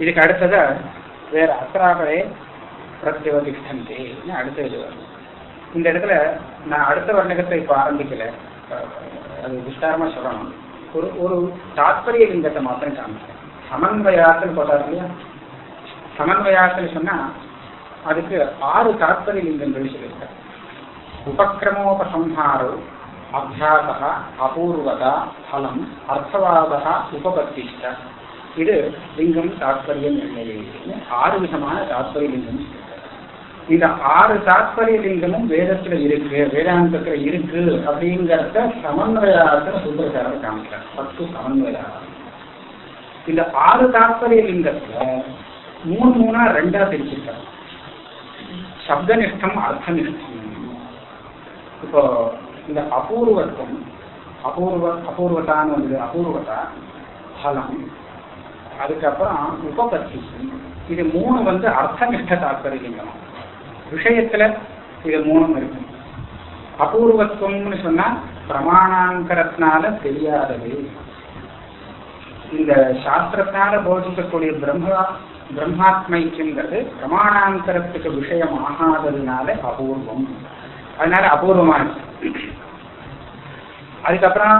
இதுக்கு அடுத்ததா வேற அஸ்ராபரே பிரத்யவதிஷ்டந்தேன்னு அடுத்த இது வரும் இந்த இடத்துல நான் அடுத்த வர்ணகத்தை இப்போ ஆரம்பிக்கல. அது விஸ்தாரமா சொல்லணும். ஒரு ஒரு தாத்பரிய லிங்கத்தை மாத்திரம் காமிக்கிறேன். சமன்வயாசல் போட்டார் இல்லையா? சமன்வயாசல் சொன்னா அதுக்கு ஆறு தாத்பரிய லிங்கங்கள் சொல்லியிருக்காரு. உபக்கிரமோபசம்ஹாரோ அபியாசா அபூர்வதா பலம் அர்த்தவாதா உபபத்திஷ்ட. இது லிங்கம் தாத்பரியம் நிலையில்னு ஆறு விதமான தாத்பரிய லிங்கம் இந்த ஆறு தாத்பரிய லிங்கமும் வேதத்துல இருக்கு வேதாந்தத்துல இருக்கு அப்படிங்கிறத சமன்வயாரத்துல சுந்தரசாரர் காமிக்கிறார். பத்து சமன்வயாரம் இந்த ஆறு தாத்பரிய லிங்கத்துல மூணு மூணா ரெண்டா பிரிச்சிருக்காரு. சப்தனிஷ்டம் அர்த்தனிஷ்டம் இப்போ இந்த அபூர்வத்தம் அபூர்வ அபூர்வத்தான்னு வந்து அபூர்வதா பலம். அதுக்கப்புறம் உபபத்தி இது மூணு வந்து அர்த்தனிஷ்ட தாற்பயம் விஷயத்துல இது மூணும் இருக்கு. அபூர்வத்துவம்னு சொன்னா பிரமாணாங்கரத்தினால தெரியாதது. இந்த சாஸ்திரத்தினால போதிக்கக்கூடிய பிரம்மா பிரம்மாத்மைக்குங்கிறது பிரமாணாந்தரத்துக்கு விஷயம் ஆகாததுனால அபூர்வம். அதனால அபூர்வமா இருக்கு அதுக்கப்புறம்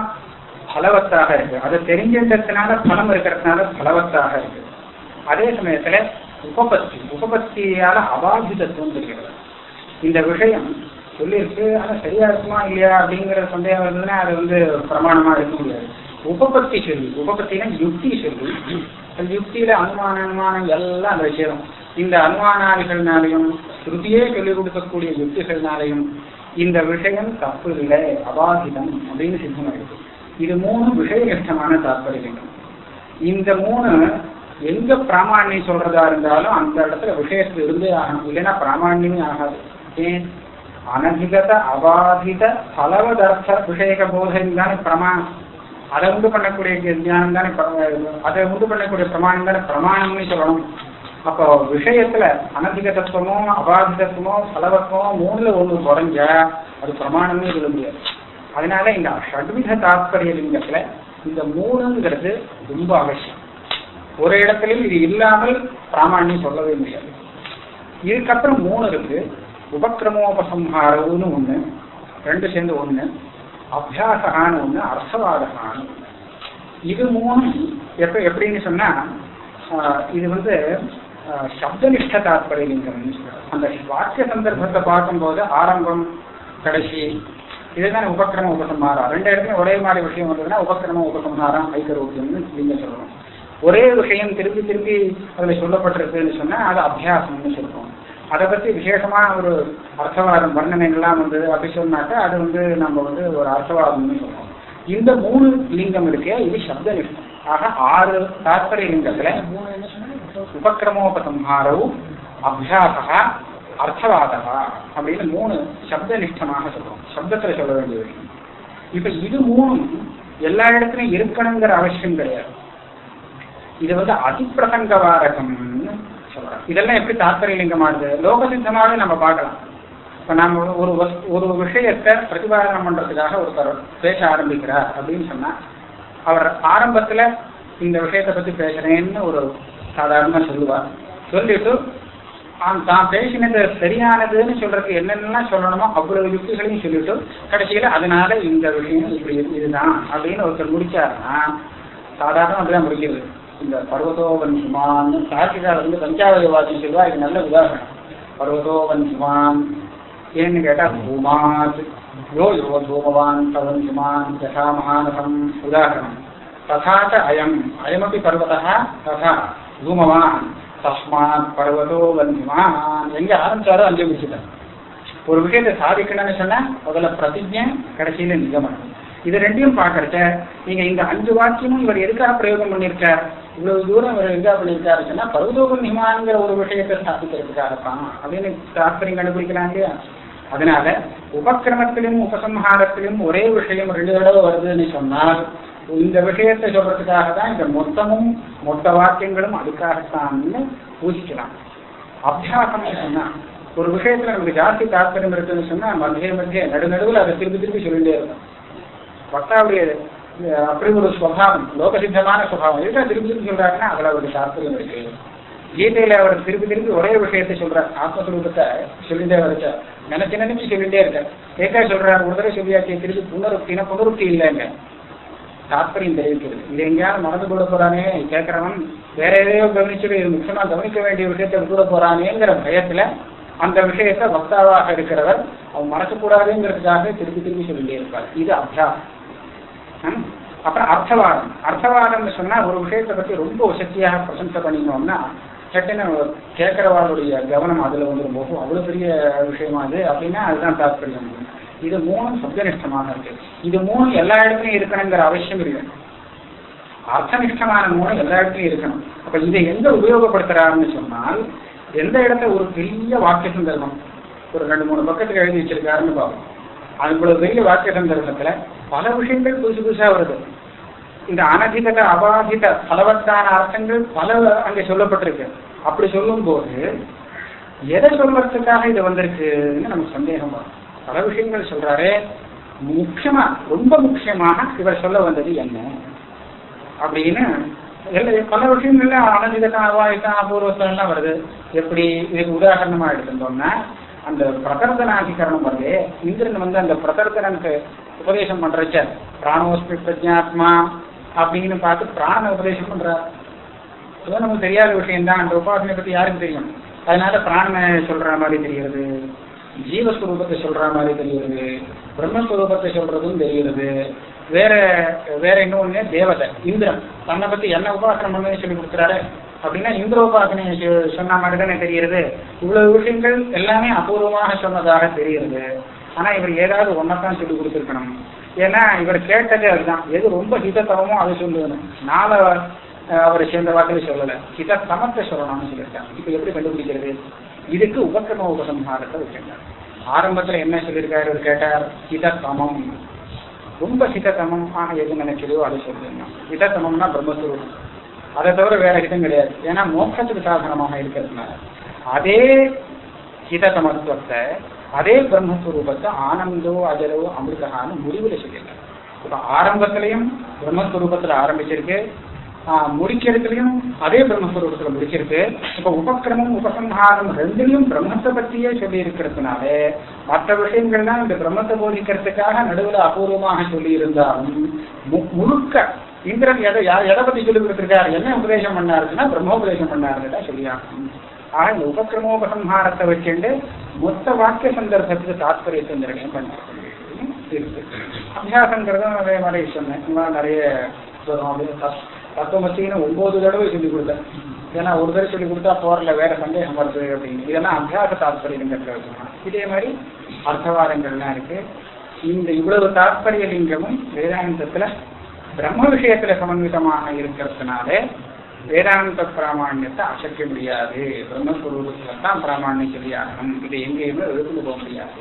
பலவத்தாக இருக்கு. அதை தெரிஞ்சின்றதுனால பலம் இருக்கிறதுனால பலவத்தாக இருக்கு. அதே சமயத்துல உபபத்தி உபபத்தியால அபாதிதத்துவம் தெரிகிறது இந்த விஷயம் சொல்லியிருக்கு ஆனா சரியா இருக்குமா இல்லையா அப்படிங்கிற சந்தேகம் இருந்ததுன்னா அது வந்து பிரமாணமா இருக்க முடியாது. உபபத்தி சொல்லி உபபத்தினா யுக்தி சொல்லி அந்த யுக்தியில அனுமான அனுமானம் எல்லாம் அந்த விஷயம். இந்த அனுமானாதிகள்னாலையும் ஸ்ருதியே சொல்லிக் கொடுக்கக்கூடிய யுக்திகள்னாலையும் இந்த விஷயம் தப்பு இல்லை அபாதிதம் அப்படின்னு சித்தமாயிருக்கு இது மூணு விஷயகஷ்டமான தாற்பயம் இந்த மூணு எங்க பிராமணியம் சொல்றதா இருந்தாலும் அந்த இடத்துல விஷயத்துல இருந்தே ஆகணும். இல்லைன்னா பிராமணியமே ஆகாது. ஏன்? அனதிகத அபாதித பலவதர்த்த விஷயக போதம் தானே பிரமாணம். அதை உண்டு பண்ணக்கூடிய தியானம் தானே அதை உண்டு பண்ணக்கூடிய பிரமாணம் தானே பிரமாணம்னு சொல்லணும். அப்போ விஷயத்துல அனதிகதத்துவமோ அபாதிதத்துவமோ பலவத்துவமோ மூணுல ஒண்ணு குறைஞ்சா அது பிரமாணமே சொல்ல முடியாது அதனால இந்த ஷட்வித தாத்பரிய லிங்கத்துல இந்த மூணுங்கிறது ரொம்ப அவசியம். ஒரு இடத்துலையும் இது இல்லாமல் பிராமணியம் சொல்லவே முடியாது. இதுக்கப்புறம் மூணு இருக்கு. உபக்கிரமோபசம்ஹாரம்னு ஒண்ணு ரெண்டு சேர்ந்து ஒண்ணு அபியாசகான்னு ஒண்ணு அர்த்தவாதகான்னு இது மூணும் எப்ப எப்படின்னு சொன்னா இது வந்து சப்தனிஷ்ட தாத்பரிய லிங்கம் அந்த வாக்கிய சந்தர்ப்பத்தை பார்க்கும்போது ஆரம்பம் கடைசி இதுதான் உபக்கிரம உபசம்ஹாரம் ரெண்டு இடத்துல ஒரே மாதிரி விஷயம் வந்ததுன்னா உபக்கிரம உபசம்ஹாரம் ஐக்கரோக்கியம்னு நீங்க சொல்லணும் ஒரே விஷயம் திருப்பி திருப்பி அதுல சொல்லப்பட்டிருக்குன்னு சொன்னா அது அபியாசம்னு சொல்லுவோம் அதை பத்தி விசேஷமான ஒரு அர்த்தவாதம் வர்ணனைகள்லாம் வந்தது அப்படி சொன்னாக்கா அது வந்து நம்ம வந்து ஒரு அர்த்தவாதம்னு சொல்லுவோம் இந்த மூணு லிங்கம் இருக்கே இது சப்த லிங்கம். ஆக ஆறு தாத்பரிய லிங்கத்துல உபக்கிரமோபசம்ஹாரவும் அபியாசா அர்த்தவாதகா அப்படின்னு மூணு சப்த நிஷ்டமாக சொல்றோம். சப்தத்துல சொல்ல வேண்டிய விஷயம் இப்ப இது மூணும் எல்லா இடத்துலயும் இருக்கணுங்கிற அவசியம் கிடையாது. இது வந்து அதிப்பிரசங்கவாரகம்னு சொல்றோம் இதெல்லாம் எப்படி தாத்பரியலிங்கமானது? லோக சித்தமாவே நம்ம பார்க்கலாம். இப்ப நம்ம ஒரு ஒரு விஷயத்தை பிரதிபாதனம் பண்றதுக்காக ஒருத்தர் பேச ஆரம்பிக்கிறார் அப்படின்னு சொன்னா அவர் ஆரம்பத்துல இந்த விஷயத்தை பத்தி பேசுறேன்னு ஒரு சாதாரணமா சொல்லுவார். சொல்லிட்டு தான் பேசினது சரியானதுன்னு சொல்றதுக்கு என்னென்னலாம் சொல்லணுமோ அவ்வளவு யுக்திகளையும் சொல்லிட்டு கடைசியில அதனால இந்த விஷயம் இப்படி இதுதான் அப்படின்னு ஒருத்தர் முடிச்சாருன்னா சாதாரண அப்படிதான் முடிக்கிறது. இந்த பர்வதோவன் சுமான் கார்த்திகா வந்து பஞ்சாவதி வாக்கியம் சொல்லுவா இது நல்ல உதாரணம். பர்வதோவன் சுமான் ஏன்னு கேட்டா பூமாத். யோ யோ தூமவான் தவன் சுமான் யசா மகானசம் உதாரணம். ததாச்ச அயம். அயமபி பர்வதா ததா தூமவான் தஸ்மாத் பர்வதோ வந்திமான் எங்க ஆரம்பிச்சாரோ அங்கே முடிச்சுட்டார் ஒரு விஷயத்தை சாதிக்கணும்னு சொன்னா முதல்ல பிரதிஜை கடைசியில நிகமனம். இது ரெண்டையும் பாக்குறச்ச நீங்க இந்த அஞ்சு வாக்கியமும் இவர் எதுக்காக பிரயோகம் பண்ணியிருக்கார்? இவ்வளவு தூரம் இவர் எதுக்காக பண்ணியிருக்காரு சொன்னா பர்வதோகம் நிமான்ங்கிற ஒரு விஷயத்தை ஸ்தாபிக்கிறதுக்காகத்தான் அப்படின்னு தாற்பயம் கண்டுபிடிக்கலாம் இல்லையா அதனால உபக்கிரமத்திலும் உபசம்ஹாரத்திலும் ஒரே விஷயம் ரெண்டு தடவை வருதுன்னு சொன்னால் இந்த விஷயத்தை சொல்றதுக்காக தான் இந்த மொத்தமும் மொத்த வாக்கியங்களும் அதுக்காகத்தான்னு பூஜிக்கலாம். அபியாசம் சொன்னா ஒரு விஷயத்துல நமக்கு ஜாஸ்தி தாற்பயம் இருக்குன்னு சொன்னா மத்திய மத்திய நடுநடுவில் அதை திருப்பி திருப்பி சொல்லிட்டே இருக்கும். பக்தாவுடைய அப்படி ஒரு சுவாவம் லோகசித்தமான சுவாவம் எதுக்காக திருப்பி திருப்பி சொல்றாருன்னா அதுல ஒரு தாற்பயம் இருக்கு. கீதையில அவர் திருப்பி திருப்பி ஒரே விஷயத்தை சொல்றார். ஆத்மஸ்வரூபத்தை சொல்லிட்டே வரச்ச நினைச்சு நினைச்சு சொல்லிட்டே இருக்கார். கேட்க சொல்றாரு ஒரு தடவை சொல்லியாச்சு திருப்பி புனருக்தினா புனருக்தி இல்லைங்க. தாற்பயம் தெரிவிக்கிறது. இது எங்கேயாவது மறந்து கூட போறானே கேட்கறவன் வேற எதையோ கவனிச்சுட்டு இது முக்கியமா கவனிக்க வேண்டிய விஷயத்தை கூட போறானேங்கிற பயத்துல அந்த விஷயத்தை வக்தாவாக இருக்கிறவர் அவன் மறக்கக்கூடாதுங்கிறதுக்காக திருப்பி திருப்பி சொல்லிட்டே இருப்பார். இது அபியாசம் அப்புறம் அர்த்தவாதம். அர்த்தவாதம்னு சொன்னா ஒரு விஷயத்தை பத்தி ரொம்ப உசக்தியாக பிரசம்சை பண்ணினோம்னா சட்டுன்னு கேட்கிறவாளுடைய கவனம் அதுல வந்துடும் போகும் அவ்வளவு பெரிய விஷயமா அது அப்படின்னா அதுதான் தாற்பயம் இது மூணும் சப்தனிஷ்டமாக இருக்கு. இது மூணு எல்லா இடத்துலயும் இருக்கணுங்கிற அவசியம் இல்லை. அர்த்தனிஷ்டமான மூணு எல்லா இடத்துலயும் இருக்கணும். அப்ப இதை எங்க உபயோகப்படுத்துறாருன்னு சொன்னால் எந்த இடத்துல ஒரு பெரிய வாக்கிய சந்தர்ப்பம் ஒரு ரெண்டு மூணு பக்கத்துக்கு எழுதி வச்சிருக்காருன்னு பார்ப்போம். அதுக்குள்ள பெரிய வாக்கிய சந்தர்ப்பத்துல பல விஷயங்கள் புதுசு புதுசா வருது. இந்த அனதிகத அபாதித பலவத்தான அர்த்தங்கள் பல அங்க சொல்லப்பட்டிருக்கு. அப்படி சொல்லும்போது எதை சொல்றதுக்காக இது வந்திருக்குன்னு நமக்கு சந்தேகம் வரும். பல விஷயங்கள் சொல்றாரு. முக்கியமா ரொம்ப முக்கியமாக இவர் சொல்ல வந்தது என்ன? அப்படின்னு பல விஷயங்கள்ல அனதிகதான் அபூர்வத்தம் எல்லாம் வருது. எப்படி இதுக்கு உதாரணமா எடுத்துட்டோம்னா அந்த பிரகர்தனாதிகரணம் வருது. இந்திரன் வந்து அந்த பிரகர்தனனுக்கு உபதேசம் பண்றச்ச பிராணோஸ்மி பிரஜாத்மா அப்படின்னு பார்த்து பிராண உபதேசம் பண்றார். அதுவும் நமக்கு தெரியாத விஷயம் தான் அந்த உபாசனை பத்தி யாருக்கும் தெரியும்? அதனால பிராணனை சொல்ற மாதிரி தெரிகிறது. ஜீவஸ்வரூபத்தை சொல்ற மாதிரி தெரிகிறது பிரம்மஸ்வரூபத்தை சொல்றதும் தெரிகிறது வேற வேற இன்னொன்னு தேவதை இந்திரன். தன்னை பத்தி என்ன உபாசனம் பண்ணு சொல்லி கொடுக்குறாரு. அப்படின்னா இந்திர உபாசனை சொன்ன மாதிரி தானே தெரிகிறது இவ்வளவு விஷயங்கள் எல்லாமே அபூர்வமாக சொன்னதாக தெரிகிறது ஆனா இவர் ஏதாவது ஒன்னதான் சொல்லி கொடுத்துருக்கணும். ஏன்னா இவர் கேட்டதே அதுதான். எது ரொம்ப ஹிதத்தவமோ அதை சொல்லுவேன் நாளை அவரை சேர்ந்த வாக்கில் சொல்லலை. ஹித சமத்தை சொல்லணும்னு சொல்லியிருக்காங்க இப்ப எப்படி கண்டுபிடிக்கிறது? இதுக்கு உபக்கிரம உபசம்ஹாரத்தை வச்சிருந்தார் ஆரம்பத்துல என்ன சொல்லியிருக்காரு? அவர் கேட்டார் ஹித ரொம்ப சிதத்தமமாக ஆக எது நினைக்கிறதோ அதை சொல்லுங்க. ஹிதத்தமம்னா பிரம்மஸ்வரூபம். அதை தவிர வேற ஹிதம் கிடையாது. ஏன்னா மோட்சத்துக்கு சாதனமாக இருக்கிறதுனால. அதே ஹிததமத்துவத்தை அதே பிரம்மஸ்வரூபத்தை ஆனந்தோ அஜரோ அமிர்தகான்னு முடிவுல சொல்லியிருக்காரு. இப்ப ஆரம்பத்திலையும் பிரம்மஸ்வரூபத்துல ஆரம்பிச்சிருக்கு. முடிக்கிறதுலயும் அதே பிரம்மஸ்வரூபத்துல முடிச்சிருக்கு இப்ப உபக்கிரமம் உபசம்ஹாரம் ரெண்டுலயும் பிரம்மத்தை பத்தியே சொல்லி இருக்கிறதுனால மற்ற விஷயங்கள்லாம் இந்த பிரம்மத்தை போதிக்கிறதுக்காக நடுவில் அபூர்வமாக சொல்லி இருந்தாலும் மு- முழுக்க இந்திரன் எதை யா- எதை பத்தி சொல்லி கொடுத்திருக்காரு என்ன உபதேசம் பண்ணாருன்னா பிரம்மோபதேசம் பண்ணாருன்னு சொல்லியாகும் ஆக இந்த உபக்கிரமோபசம்ஹாரத்தை வச்சுட்டு மொத்த வாக்கிய சந்தர்ப்பத்துக்கு தாத்பரியத்தை நிர்ணயம் பண்ணிருக்கு இருக்கு. அபியாசங்கிறதும் அதே மாதிரி சொன்னேன். நிறைய சொல்றோம். அப்படின்னு தத்துவம் தத்துவமசின்னு ஒன்பது தடவை சொல்லிக் கொடுத்தேன். ஏன்னா ஒரு தடவை சொல்லிக் கொடுத்தா போறல வேற சந்தேகம் வருது அப்படின்னு. இதெல்லாம் அபியாச தாத்பரியங்கிறது இதே மாதிரி அர்த்தவாதங்கள்லாம் இருக்கு. இந்த இவ்வளவு தாத்பரிய லிங்கமும் வேதாந்தத்துல பிரம்ம விஷயத்துல சமன்விதமாக இருக்கிறதுனால வேதாந்த பிராமணியத்தை அசைக்க முடியாது. பிரம்மஸ்வரூபத்துல தான் பிராமாண்யம் சொல்லியாகணும் இது எங்கேயுமே எழுந்து போக முடியாது.